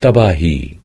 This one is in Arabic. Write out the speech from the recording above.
تباهي